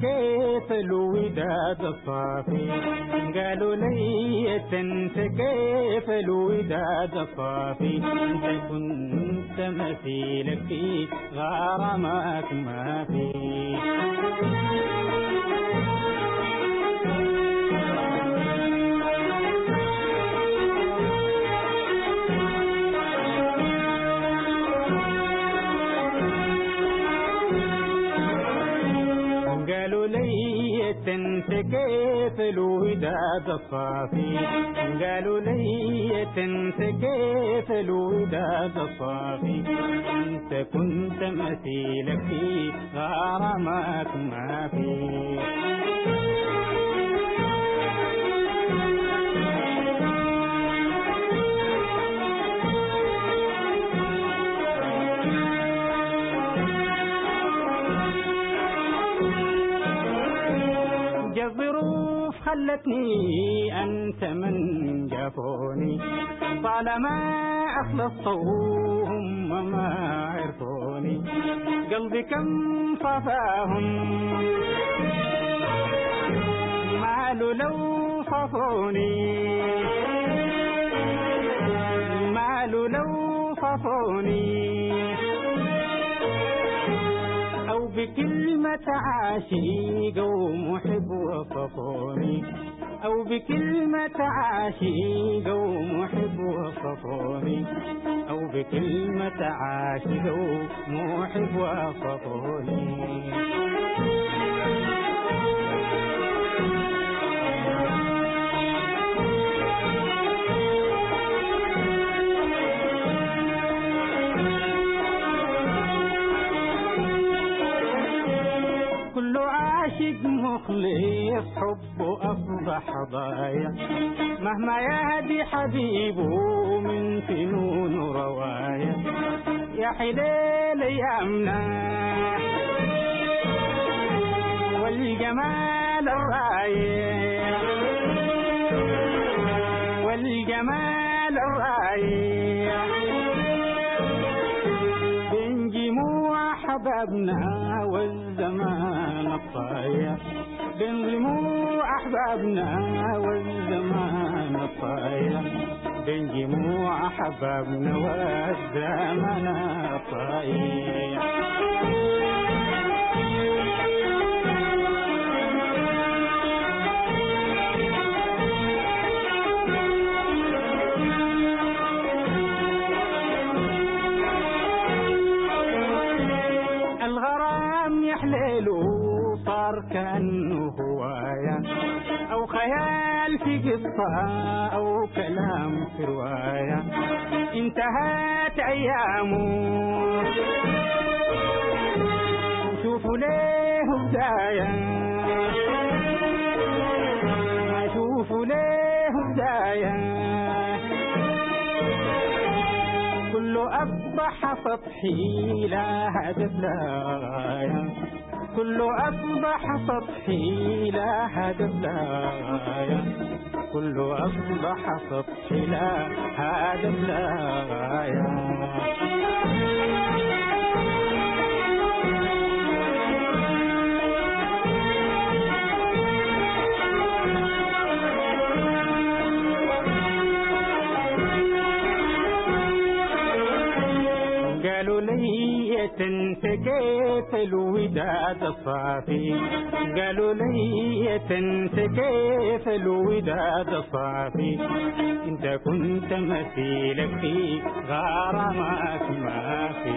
كيف الوداد الصافي قالوا لي تنسى كيف الوداد الصافي انت كنت مثيلك في غرامك ما في كيف الوداد الصافي قالوا لي تنسى كيف الوداد الصافي انت كنت مثيلك في غرامك ما في خلتني أنت من جافوني طالما أخلصتهم ما عرفوني. قلبي كم صفاهم. ماله لو صفوني. ماله لو صفوني. بكلمة عاشق ومحب وصفوني أو بكلمة عاشق ومحب وصفوني أو بكلمة عاشق ومحب وصفوني عاشق مخلص حبه أصبح ضايع مهما يهدي حبيبه من فنون رواية يا حليل أيامنا والجمال الرايع حبابنا والزمان الطايع بين جموع أحبابنا والزمان الطايع بين جموع أحبابنا والزمان الطايع أو خيال في قصة أو كلام في رواية. انتهت أيامه. شوفوا ليه بداية شوفوا ليه بداية كله أصبح سطحي لا هدف لا غاية كله أصبح سطحي لا هدف لا كله أصبح سطحي لا هدف لا لي تنسى كيف الوداد الصافي قالوا لي تنسى كيف الوداد الصافي انت كنت مثيلك في غرامك ما في.